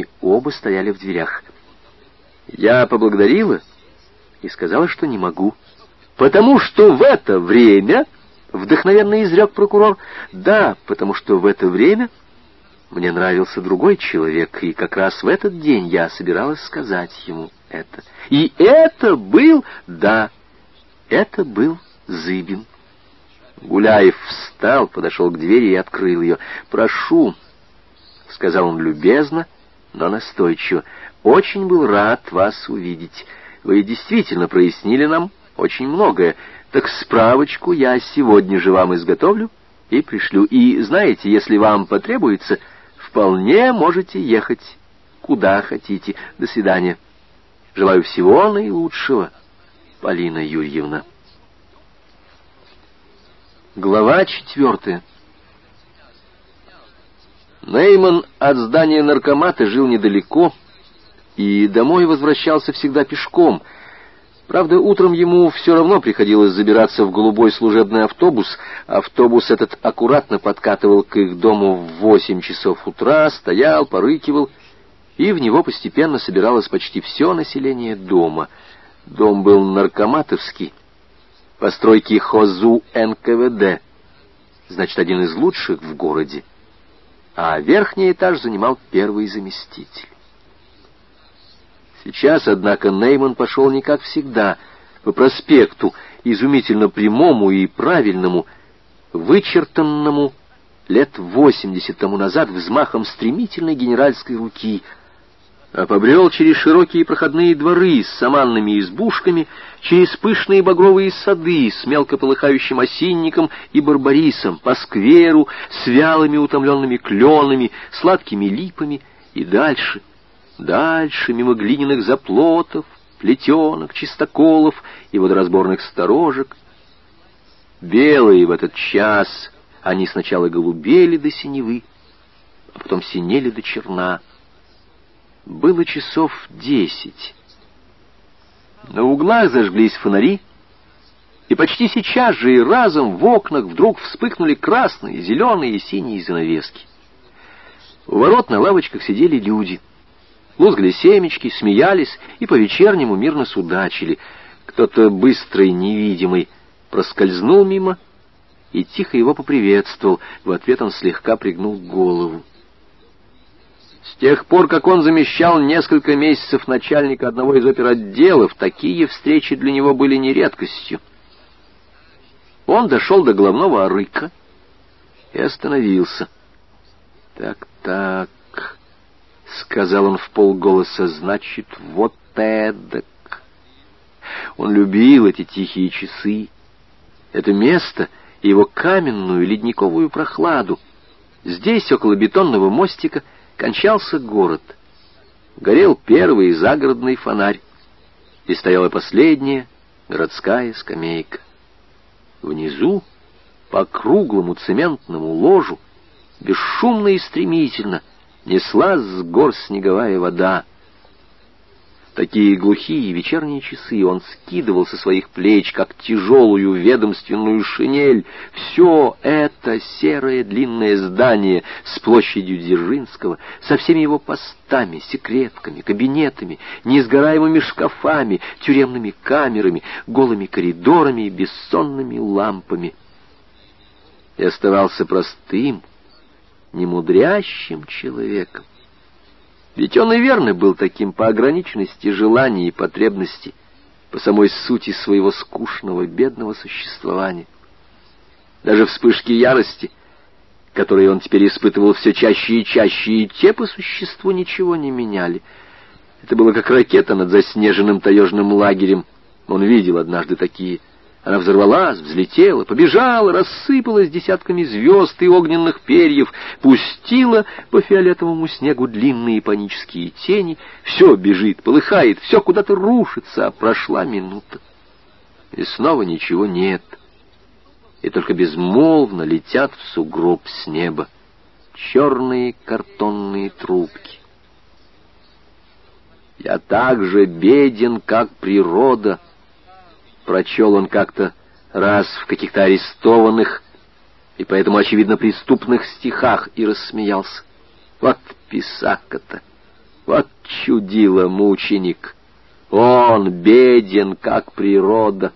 Они оба стояли в дверях. Я поблагодарила и сказала, что не могу. «Потому что в это время...» — вдохновенно изрек прокурор. «Да, потому что в это время мне нравился другой человек, и как раз в этот день я собиралась сказать ему это. И это был... Да, это был Зыбин». Гуляев встал, подошел к двери и открыл ее. «Прошу», — сказал он любезно, но настойчиво, — «очень был рад вас увидеть. Вы действительно прояснили нам очень многое. Так справочку я сегодня же вам изготовлю и пришлю. И, знаете, если вам потребуется, вполне можете ехать куда хотите. До свидания. Желаю всего наилучшего, Полина Юрьевна». Глава четвертая. Нейман от здания наркомата жил недалеко и домой возвращался всегда пешком. Правда, утром ему все равно приходилось забираться в голубой служебный автобус. Автобус этот аккуратно подкатывал к их дому в восемь часов утра, стоял, порыкивал, и в него постепенно собиралось почти все население дома. Дом был наркоматовский, постройки Хозу НКВД, значит, один из лучших в городе, а верхний этаж занимал первый заместитель. Сейчас, однако, Нейман пошел не как всегда, по проспекту, изумительно прямому и правильному, вычертанному лет восемьдесят тому назад взмахом стремительной генеральской руки — а побрел через широкие проходные дворы с саманными избушками, через пышные багровые сады с мелко полыхающим осинником и барбарисом, по скверу с вялыми утомленными кленами, сладкими липами и дальше, дальше, мимо глиняных заплотов, плетенок, чистоколов и водоразборных сторожек. Белые в этот час они сначала голубели до синевы, а потом синели до черна. Было часов десять. На углах зажглись фонари, и почти сейчас же и разом в окнах вдруг вспыхнули красные, зеленые и синие занавески. У ворот на лавочках сидели люди. Лузгали семечки, смеялись и по-вечернему мирно судачили. Кто-то быстрый, невидимый, проскользнул мимо и тихо его поприветствовал. В ответ он слегка пригнул голову. Тех пор, как он замещал несколько месяцев начальника одного из оперотделов, такие встречи для него были не редкостью. Он дошел до головного арыка и остановился. «Так, так», — сказал он в полголоса, — «значит, вот эдак». Он любил эти тихие часы, это место и его каменную ледниковую прохладу. Здесь, около бетонного мостика, — кончался город. Горел первый загородный фонарь, и стояла последняя городская скамейка. Внизу, по круглому цементному ложу, бесшумно и стремительно неслась с гор снеговая вода, такие глухие вечерние часы он скидывал со своих плеч, как тяжелую ведомственную шинель. Все это серое длинное здание с площадью Дзержинского, со всеми его постами, секретками, кабинетами, неизгораемыми шкафами, тюремными камерами, голыми коридорами и бессонными лампами. И оставался простым, немудрящим человеком. Ведь он и верно был таким по ограниченности желаний и потребностей, по самой сути своего скучного, бедного существования. Даже вспышки ярости, которые он теперь испытывал все чаще и чаще, и те по существу ничего не меняли. Это было как ракета над заснеженным таежным лагерем. Он видел однажды такие она взорвалась, взлетела, побежала, рассыпалась десятками звезд и огненных перьев, пустила по фиолетовому снегу длинные панические тени. Все бежит, полыхает, все куда-то рушится, а прошла минута. И снова ничего нет. И только безмолвно летят в сугроб с неба черные картонные трубки. Я так же беден, как природа, прочел он как-то раз в каких-то арестованных и поэтому, очевидно, преступных стихах и рассмеялся. Вот писака-то! Вот чудило мученик. Он беден, как природа.